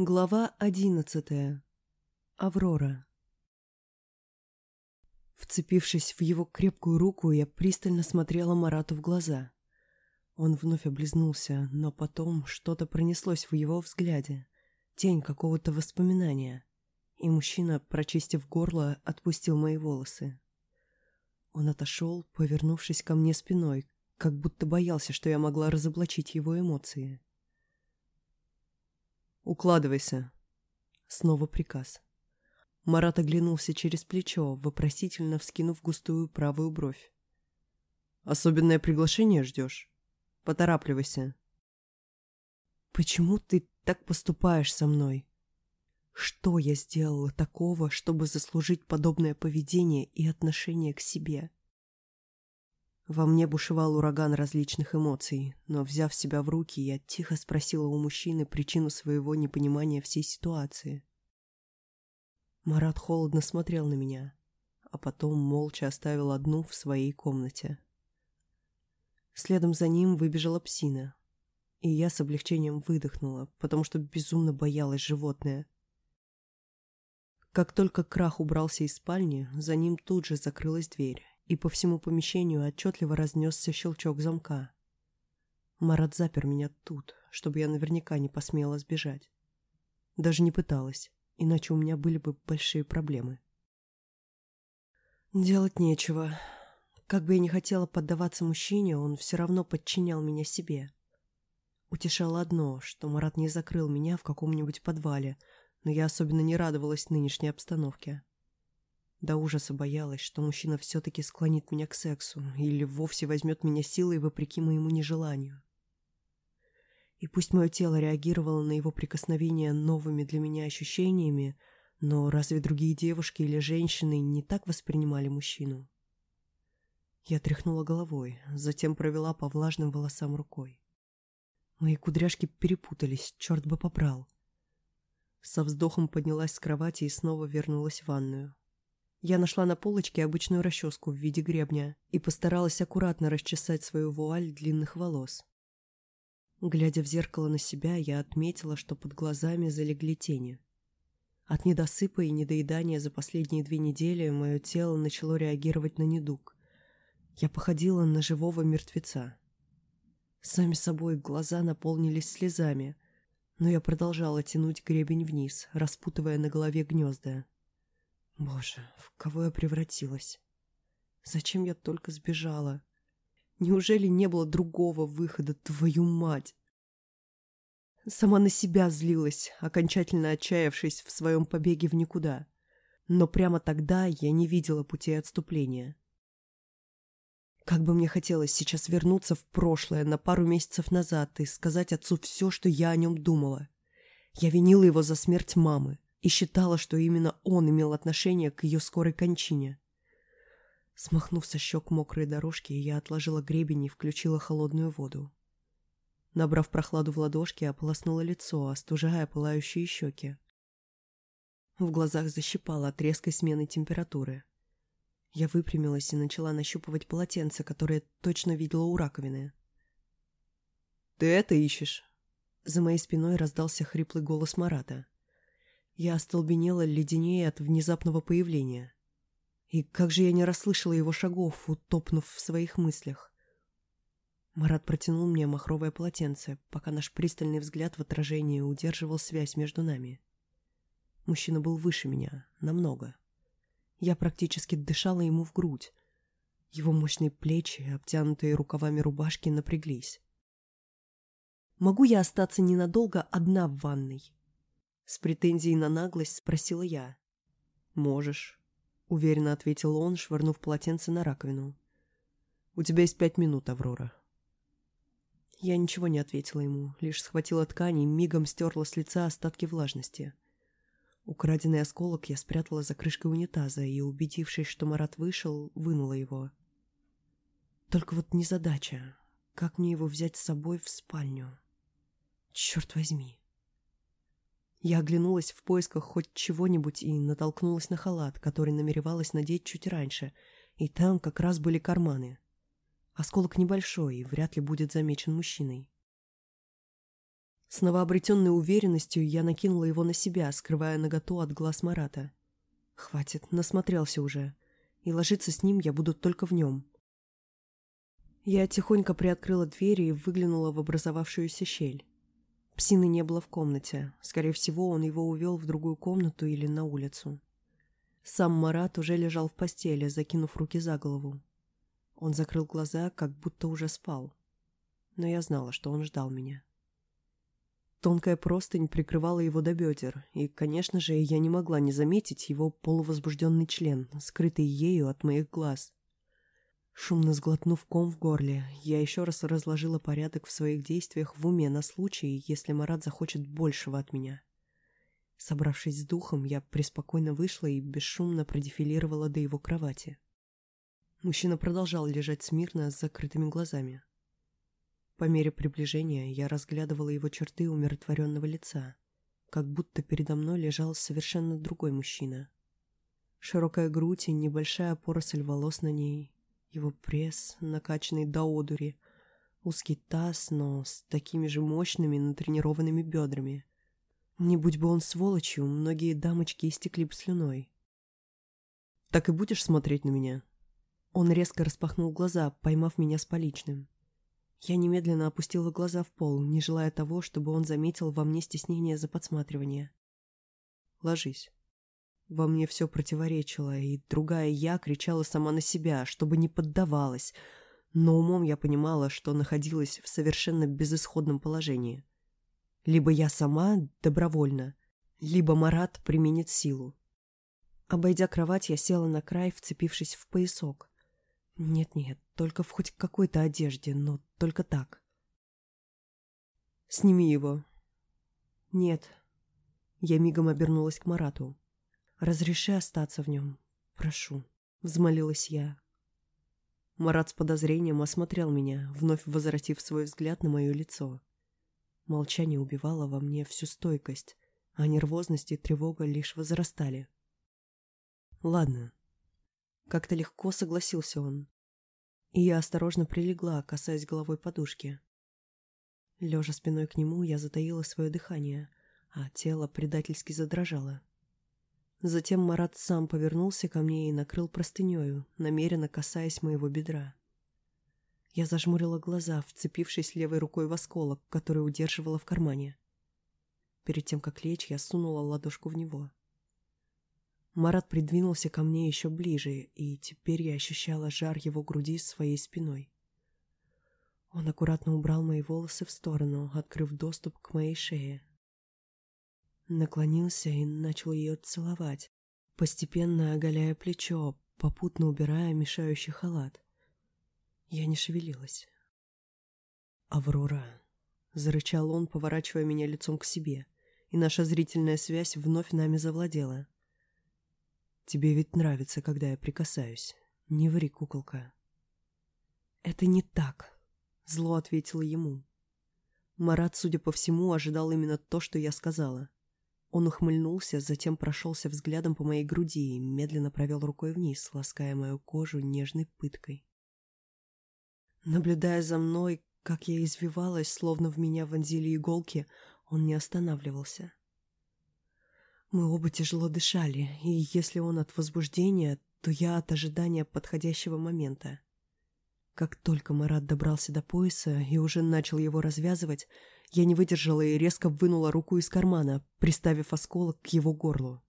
Глава одиннадцатая. Аврора. Вцепившись в его крепкую руку, я пристально смотрела Марату в глаза. Он вновь облизнулся, но потом что-то пронеслось в его взгляде. Тень какого-то воспоминания. И мужчина, прочистив горло, отпустил мои волосы. Он отошел, повернувшись ко мне спиной, как будто боялся, что я могла разоблачить его эмоции. «Укладывайся!» Снова приказ. Марат оглянулся через плечо, вопросительно вскинув густую правую бровь. «Особенное приглашение ждешь? Поторапливайся!» «Почему ты так поступаешь со мной? Что я сделала такого, чтобы заслужить подобное поведение и отношение к себе?» Во мне бушевал ураган различных эмоций, но, взяв себя в руки, я тихо спросила у мужчины причину своего непонимания всей ситуации. Марат холодно смотрел на меня, а потом молча оставил одну в своей комнате. Следом за ним выбежала псина, и я с облегчением выдохнула, потому что безумно боялась животное. Как только крах убрался из спальни, за ним тут же закрылась дверь, и по всему помещению отчетливо разнесся щелчок замка. Марат запер меня тут, чтобы я наверняка не посмела сбежать. Даже не пыталась, иначе у меня были бы большие проблемы. Делать нечего. Как бы я ни хотела поддаваться мужчине, он все равно подчинял меня себе. Утешало одно, что Марат не закрыл меня в каком-нибудь подвале, но я особенно не радовалась нынешней обстановке. До ужаса боялась, что мужчина все-таки склонит меня к сексу или вовсе возьмет меня силой вопреки моему нежеланию. И пусть мое тело реагировало на его прикосновения новыми для меня ощущениями, но разве другие девушки или женщины не так воспринимали мужчину? Я тряхнула головой, затем провела по влажным волосам рукой. Мои кудряшки перепутались, черт бы побрал. Со вздохом поднялась с кровати и снова вернулась в ванную. Я нашла на полочке обычную расческу в виде гребня и постаралась аккуратно расчесать свою вуаль длинных волос. Глядя в зеркало на себя, я отметила, что под глазами залегли тени. От недосыпа и недоедания за последние две недели мое тело начало реагировать на недуг. Я походила на живого мертвеца. Сами собой глаза наполнились слезами, но я продолжала тянуть гребень вниз, распутывая на голове гнезда. Боже, в кого я превратилась? Зачем я только сбежала? Неужели не было другого выхода, твою мать? Сама на себя злилась, окончательно отчаявшись в своем побеге в никуда. Но прямо тогда я не видела пути отступления. Как бы мне хотелось сейчас вернуться в прошлое на пару месяцев назад и сказать отцу все, что я о нем думала. Я винила его за смерть мамы, и считала, что именно он имел отношение к ее скорой кончине. Смахнув со щек мокрые дорожки, я отложила гребень и включила холодную воду. Набрав прохладу в ладошки, ополоснула лицо, остужая пылающие щеки. В глазах защипала от резкой смены температуры. Я выпрямилась и начала нащупывать полотенце, которое точно видела у раковины. «Ты это ищешь?» За моей спиной раздался хриплый голос Марата. Я остолбенела леденее от внезапного появления. И как же я не расслышала его шагов, утопнув в своих мыслях. Марат протянул мне махровое полотенце, пока наш пристальный взгляд в отражении удерживал связь между нами. Мужчина был выше меня, намного. Я практически дышала ему в грудь. Его мощные плечи, обтянутые рукавами рубашки, напряглись. «Могу я остаться ненадолго одна в ванной?» С претензией на наглость спросила я. «Можешь», — уверенно ответил он, швырнув полотенце на раковину. «У тебя есть пять минут, Аврора». Я ничего не ответила ему, лишь схватила ткань и мигом стерла с лица остатки влажности. Украденный осколок я спрятала за крышкой унитаза и, убедившись, что Марат вышел, вынула его. Только вот незадача. Как мне его взять с собой в спальню? Черт возьми. Я оглянулась в поисках хоть чего-нибудь и натолкнулась на халат, который намеревалась надеть чуть раньше, и там как раз были карманы. Осколок небольшой и вряд ли будет замечен мужчиной. С новообретенной уверенностью я накинула его на себя, скрывая наготу от глаз Марата. Хватит, насмотрелся уже. И ложиться с ним я буду только в нем. Я тихонько приоткрыла дверь и выглянула в образовавшуюся щель. Псины не было в комнате. Скорее всего, он его увел в другую комнату или на улицу. Сам Марат уже лежал в постели, закинув руки за голову. Он закрыл глаза, как будто уже спал. Но я знала, что он ждал меня. Тонкая простынь прикрывала его до бедер, и, конечно же, я не могла не заметить его полувозбужденный член, скрытый ею от моих глаз. Шумно сглотнув ком в горле, я еще раз разложила порядок в своих действиях в уме на случай, если Марат захочет большего от меня. Собравшись с духом, я преспокойно вышла и бесшумно продефилировала до его кровати. Мужчина продолжал лежать смирно с закрытыми глазами. По мере приближения я разглядывала его черты умиротворенного лица, как будто передо мной лежал совершенно другой мужчина. Широкая грудь и небольшая поросль волос на ней, его пресс, накачанный до одури, узкий таз, но с такими же мощными натренированными бедрами. Не будь бы он сволочью, многие дамочки истекли бы слюной. «Так и будешь смотреть на меня?» Он резко распахнул глаза, поймав меня с поличным. Я немедленно опустила глаза в пол, не желая того, чтобы он заметил во мне стеснение за подсматривание. «Ложись». Во мне все противоречило, и другая я кричала сама на себя, чтобы не поддавалась, но умом я понимала, что находилась в совершенно безысходном положении. Либо я сама добровольно, либо Марат применит силу. Обойдя кровать, я села на край, вцепившись в поясок. Нет-нет, только в хоть какой-то одежде, но только так. «Сними его». «Нет». Я мигом обернулась к Марату. «Разреши остаться в нем. Прошу», — взмолилась я. Марат с подозрением осмотрел меня, вновь возвратив свой взгляд на мое лицо. Молчание убивало во мне всю стойкость, а нервозность и тревога лишь возрастали. «Ладно», как-то легко согласился он. И я осторожно прилегла, касаясь головой подушки. Лежа спиной к нему, я затаила свое дыхание, а тело предательски задрожало. Затем Марат сам повернулся ко мне и накрыл простынею, намеренно касаясь моего бедра. Я зажмурила глаза, вцепившись левой рукой в осколок, который удерживала в кармане. Перед тем, как лечь, я сунула ладошку в него. Марат придвинулся ко мне еще ближе, и теперь я ощущала жар его груди своей спиной. Он аккуратно убрал мои волосы в сторону, открыв доступ к моей шее. Наклонился и начал ее целовать, постепенно оголяя плечо, попутно убирая мешающий халат. Я не шевелилась. «Аврора!» — зарычал он, поворачивая меня лицом к себе, и наша зрительная связь вновь нами завладела. Тебе ведь нравится, когда я прикасаюсь. Не ври, куколка. Это не так, зло ответила ему. Марат, судя по всему, ожидал именно то, что я сказала. Он ухмыльнулся, затем прошелся взглядом по моей груди и медленно провел рукой вниз, лаская мою кожу нежной пыткой. Наблюдая за мной, как я извивалась, словно в меня вонзили иголки, он не останавливался. Мы оба тяжело дышали, и если он от возбуждения, то я от ожидания подходящего момента. Как только Марат добрался до пояса и уже начал его развязывать, я не выдержала и резко вынула руку из кармана, приставив осколок к его горлу.